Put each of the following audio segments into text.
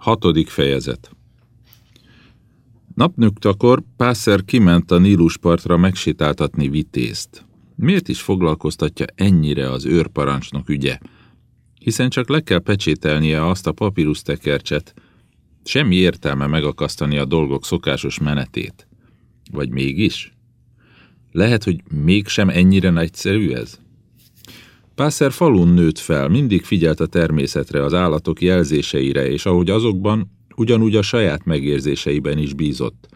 Hatodik fejezet Napnüktakor Pászer kiment a Níluspartra megsétáltatni vitézt. Miért is foglalkoztatja ennyire az őrparancsnok ügye? Hiszen csak le kell pecsételnie azt a papírusztekercset. Semmi értelme megakasztani a dolgok szokásos menetét. Vagy mégis? Lehet, hogy mégsem ennyire nagyszerű ez? Pászer falun nőtt fel, mindig figyelt a természetre, az állatok jelzéseire, és ahogy azokban, ugyanúgy a saját megérzéseiben is bízott.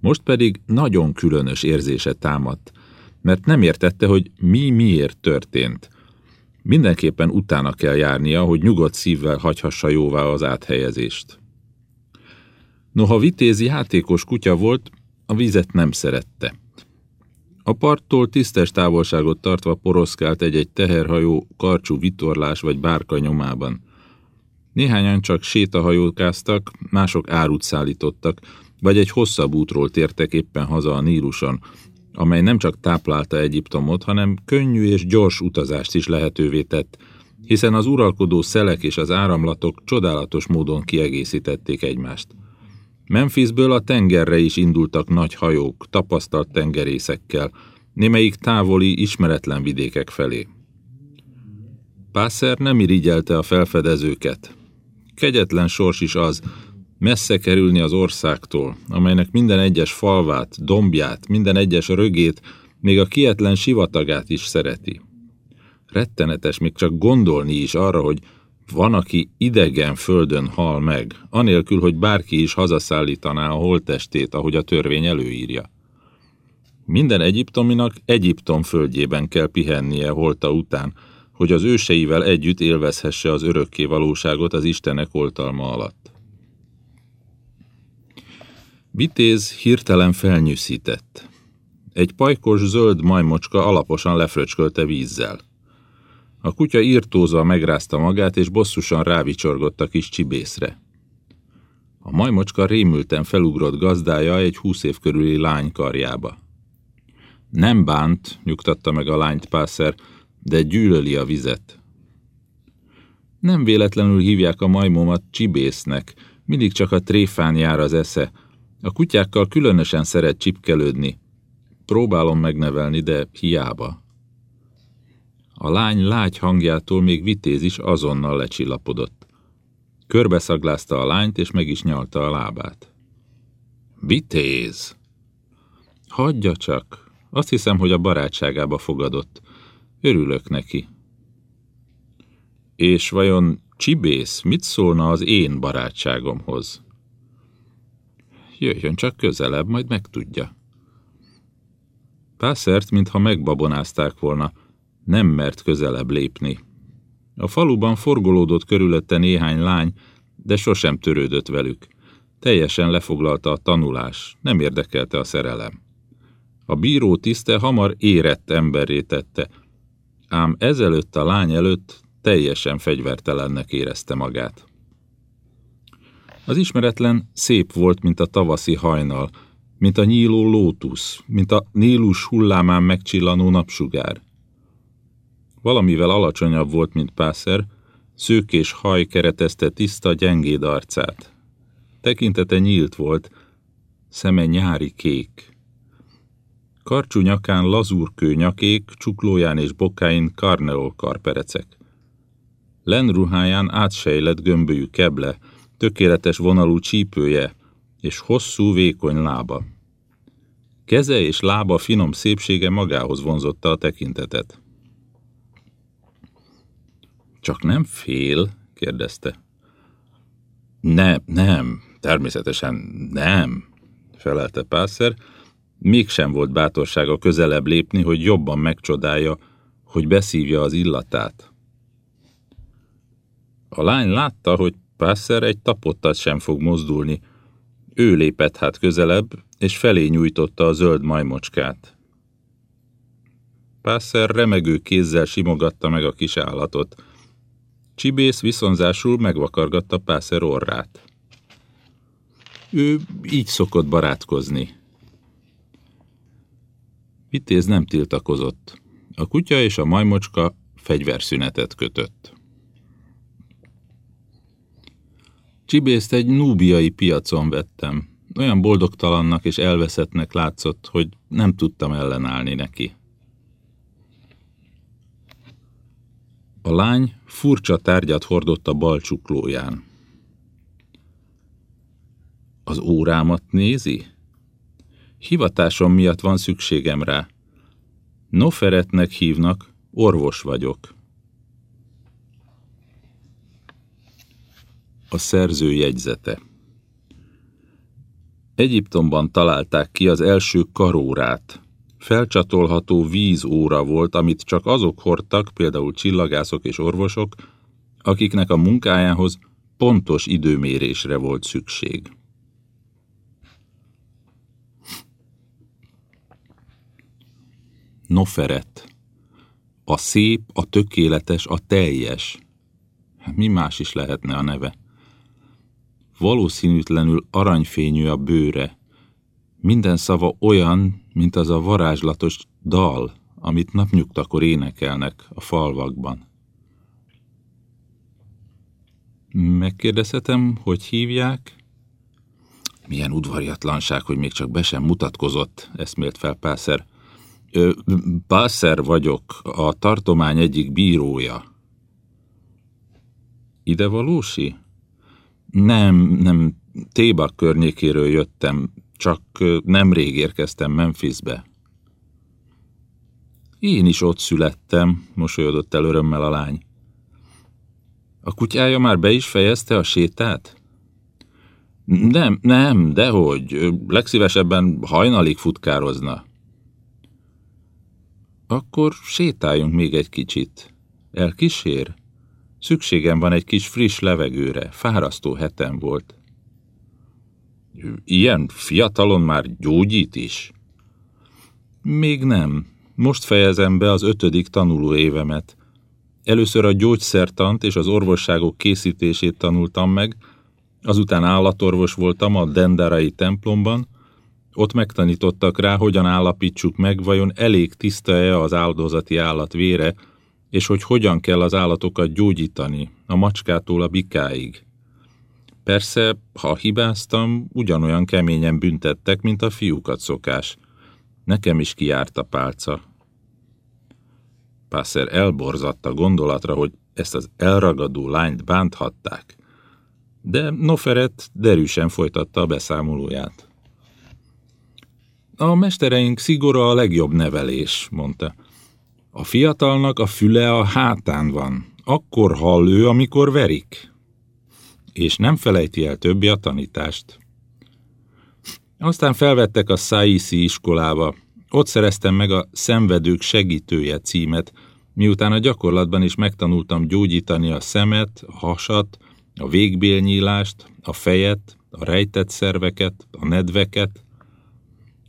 Most pedig nagyon különös érzése támadt, mert nem értette, hogy mi miért történt. Mindenképpen utána kell járnia, hogy nyugodt szívvel hagyhassa jóvá az áthelyezést. Noha vitézi játékos kutya volt, a vizet nem szerette. A parttól tisztes távolságot tartva poroszkált egy-egy teherhajó, karcsú vitorlás vagy bárka nyomában. Néhányan csak sétahajókáztak, mások árut szállítottak, vagy egy hosszabb útról tértek éppen haza a Níluson, amely nem csak táplálta Egyiptomot, hanem könnyű és gyors utazást is lehetővé tett, hiszen az uralkodó szelek és az áramlatok csodálatos módon kiegészítették egymást. Memphisből a tengerre is indultak nagy hajók, tapasztalt tengerészekkel, némelyik távoli, ismeretlen vidékek felé. Pászer nem irigyelte a felfedezőket. Kegyetlen sors is az, messze kerülni az országtól, amelynek minden egyes falvát, dombját, minden egyes rögét, még a kietlen sivatagát is szereti. Rettenetes még csak gondolni is arra, hogy van, aki idegen földön hal meg, anélkül, hogy bárki is hazaszállítaná a holttestét, ahogy a törvény előírja. Minden egyiptominak Egyiptom földjében kell pihennie holta után, hogy az őseivel együtt élvezhesse az örökké valóságot az Istenek oltalma alatt. Vitéz hirtelen felnyűszített. Egy pajkos zöld majmocska alaposan lefröcskölte vízzel. A kutya írtózva megrázta magát, és bosszusan rávicsorgott a kis csibészre. A majmocska rémülten felugrott gazdája egy húsz év körüli lány karjába. Nem bánt, nyugtatta meg a lányt Pászer, de gyűlöli a vizet. Nem véletlenül hívják a majmomat csibésznek, mindig csak a tréfán jár az esze. A kutyákkal különösen szeret csipkelődni. Próbálom megnevelni, de hiába. A lány lágy hangjától még vitéz is azonnal lecsillapodott. Körbeszaglázta a lányt, és meg is nyalta a lábát. Vitéz! Hagyja csak! Azt hiszem, hogy a barátságába fogadott. Örülök neki. És vajon Csibész mit szólna az én barátságomhoz? Jöjjön csak közelebb, majd megtudja. Pászert, mintha megbabonázták volna, nem mert közelebb lépni. A faluban forgolódott körülötte néhány lány, de sosem törődött velük. Teljesen lefoglalta a tanulás, nem érdekelte a szerelem. A bíró tiszte hamar érett emberré tette, ám ezelőtt a lány előtt teljesen fegyvertelennek érezte magát. Az ismeretlen szép volt, mint a tavaszi hajnal, mint a nyíló lótusz, mint a Nílus hullámán megcsillanó napsugár. Valamivel alacsonyabb volt, mint Pászer, szőkés haj keretezte tiszta, gyengéd arcát. Tekintete nyílt volt, szeme nyári kék. Karcsú nyakán lazúrkő nyakék, csuklóján és bokáin karneol karperecek. Lenruháján átsejlett gömbölyű keble, tökéletes vonalú csípője és hosszú, vékony lába. Keze és lába finom szépsége magához vonzotta a tekintetet. Csak nem fél? kérdezte. Nem, nem, természetesen nem, felelte Pászer, mégsem volt bátorsága közelebb lépni, hogy jobban megcsodálja, hogy beszívja az illatát. A lány látta, hogy Pászer egy tapottat sem fog mozdulni. Ő lépett hát közelebb, és felé nyújtotta a zöld majmocskát. Pászer remegő kézzel simogatta meg a kis állatot. Csibész viszonzásul megvakargatta Pászer orrát. Ő így szokott barátkozni. Vitéz nem tiltakozott. A kutya és a majmocska fegyverszünetet kötött. Csibészt egy núbiai piacon vettem. Olyan boldogtalannak és elveszettnek látszott, hogy nem tudtam ellenállni neki. A lány furcsa tárgyat hordott a bal csuklóján. Az órámat nézi? Hivatásom miatt van szükségem rá. Noferetnek hívnak, orvos vagyok. A szerző jegyzete Egyiptomban találták ki az első karórát. Felcsatolható vízóra volt, amit csak azok hordtak, például csillagászok és orvosok, akiknek a munkájához pontos időmérésre volt szükség. Noferet. A szép, a tökéletes, a teljes. Mi más is lehetne a neve? Valószínűtlenül aranyfényű a bőre. Minden szava olyan, mint az a varázslatos dal, amit napnyugtakor énekelnek a falvakban. Megkérdezhetem, hogy hívják? Milyen udvariatlanság, hogy még csak be sem mutatkozott, eszmélt fel Pászer. Pászer vagyok, a tartomány egyik bírója. Ide valósi? Nem, nem, Tébak környékéről jöttem, csak nemrég érkeztem Memphisbe. Én is ott születtem, mosolyodott el örömmel a lány. A kutyája már be is fejezte a sétát? Nem, nem, dehogy. Legszívesebben hajnalig futkározna. Akkor sétáljunk még egy kicsit. Elkísér? Szükségem van egy kis friss levegőre, fárasztó hetem volt. Ilyen fiatalon már gyógyít is? Még nem. Most fejezem be az ötödik tanuló évemet. Először a gyógyszertant és az orvosságok készítését tanultam meg, azután állatorvos voltam a Dendarai templomban, ott megtanítottak rá, hogyan állapítsuk meg, vajon elég tiszta-e az áldozati állat vére, és hogy hogyan kell az állatokat gyógyítani, a macskától a bikáig. Persze, ha hibáztam, ugyanolyan keményen büntettek, mint a fiúkat szokás. Nekem is kiárt a pálca. Pászer elborzatta gondolatra, hogy ezt az elragadó lányt bánthatták. De Noferet derűsen folytatta a beszámolóját. A mestereink szigora a legjobb nevelés, mondta. A fiatalnak a füle a hátán van. Akkor hall ő, amikor verik. És nem felejti el többi a tanítást. Aztán felvettek a Saisi iskolába. Ott szereztem meg a szenvedők segítője címet, miután a gyakorlatban is megtanultam gyógyítani a szemet, a hasat, a végbélnyílást, a fejet, a rejtett szerveket, a nedveket.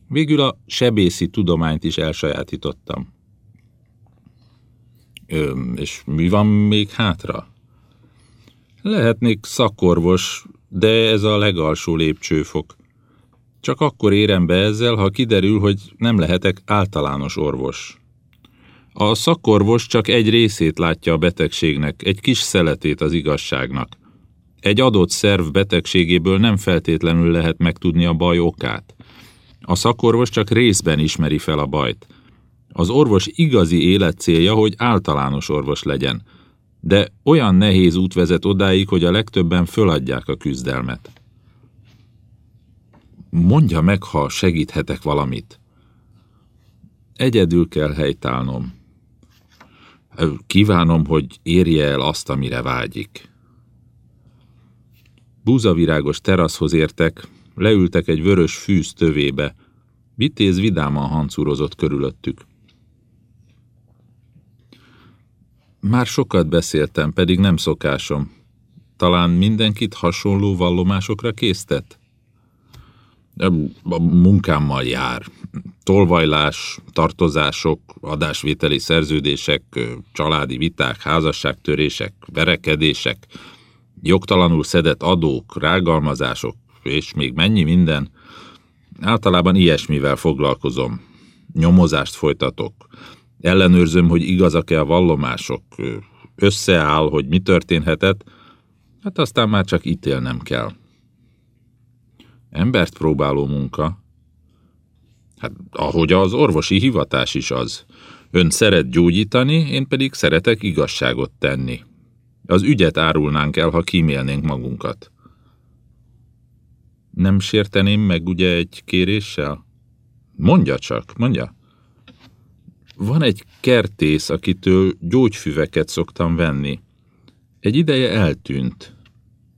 Végül a sebészi tudományt is elsajátítottam. Ö, és mi van még hátra? Lehetnék szakorvos, de ez a legalsó lépcsőfok. Csak akkor érem be ezzel, ha kiderül, hogy nem lehetek általános orvos. A szakorvos csak egy részét látja a betegségnek, egy kis szeletét az igazságnak. Egy adott szerv betegségéből nem feltétlenül lehet megtudni a baj okát. A szakorvos csak részben ismeri fel a bajt. Az orvos igazi életcélja, hogy általános orvos legyen, de olyan nehéz út vezet odáig, hogy a legtöbben föladják a küzdelmet. Mondja meg, ha segíthetek valamit. Egyedül kell helytállnom. Kívánom, hogy érje el azt, amire vágyik. Búzavirágos teraszhoz értek, leültek egy vörös fűz tövébe. Vitéz vidáman hancúrozott körülöttük. Már sokat beszéltem, pedig nem szokásom. Talán mindenkit hasonló vallomásokra késztet? A munkámmal jár. Tolvajlás, tartozások, adásvételi szerződések, családi viták, házasságtörések, verekedések, jogtalanul szedett adók, rágalmazások, és még mennyi minden. Általában ilyesmivel foglalkozom. Nyomozást folytatok. Ellenőrzöm, hogy igazak-e a vallomások. Összeáll, hogy mi történhetett, Hát aztán már csak ítélnem kell. Embert próbáló munka. Hát ahogy az orvosi hivatás is az. Ön szeret gyógyítani, én pedig szeretek igazságot tenni. Az ügyet árulnánk el, ha kímélnénk magunkat. Nem sérteném meg ugye egy kéréssel? Mondja csak, mondja. Van egy kertész, akitől gyógyfüveket szoktam venni. Egy ideje eltűnt.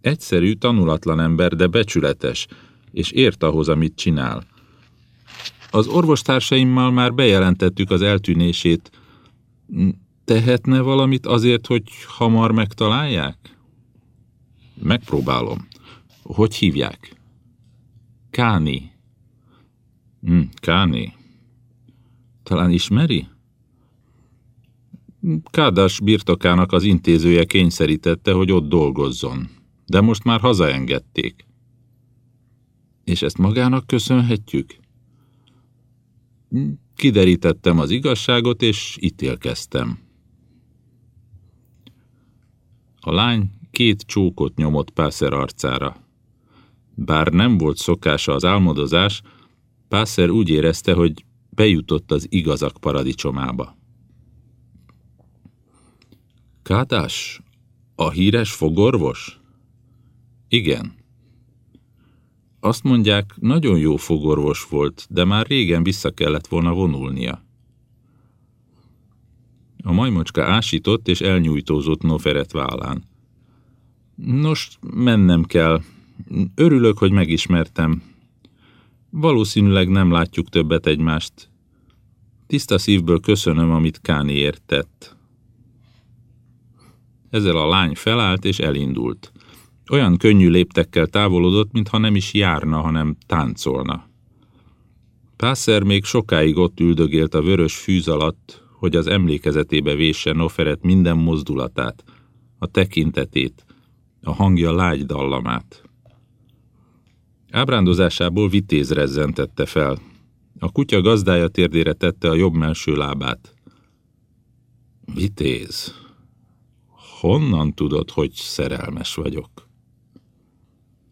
Egyszerű, tanulatlan ember, de becsületes, és ért ahhoz, amit csinál. Az orvostársaimmal már bejelentettük az eltűnését. Tehetne valamit azért, hogy hamar megtalálják? Megpróbálom. Hogy hívják? Káni. Hm, Káni. Talán ismeri? Kádas birtokának az intézője kényszerítette, hogy ott dolgozzon, de most már hazaengedték. És ezt magának köszönhetjük? Kiderítettem az igazságot, és ítélkeztem. A lány két csókot nyomott Pászer arcára. Bár nem volt szokása az álmodozás, Pászer úgy érezte, hogy bejutott az igazak paradicsomába. Kátás, a híres fogorvos? Igen. Azt mondják, nagyon jó fogorvos volt, de már régen vissza kellett volna vonulnia. A majmocska ásított és elnyújtózott Noferet vállán. Nos, mennem kell. Örülök, hogy megismertem. Valószínűleg nem látjuk többet egymást. Tiszta szívből köszönöm, amit Káni értett. Ezzel a lány felállt és elindult. Olyan könnyű léptekkel távolodott, mintha nem is járna, hanem táncolna. Pászer még sokáig ott üldögélt a vörös fűz alatt, hogy az emlékezetébe vésse Noferet minden mozdulatát, a tekintetét, a hangja lágy dallamát. Ábrándozásából vitéz rezzentette fel. A kutya gazdája térdére tette a jobb melső lábát. Vitéz, honnan tudod, hogy szerelmes vagyok?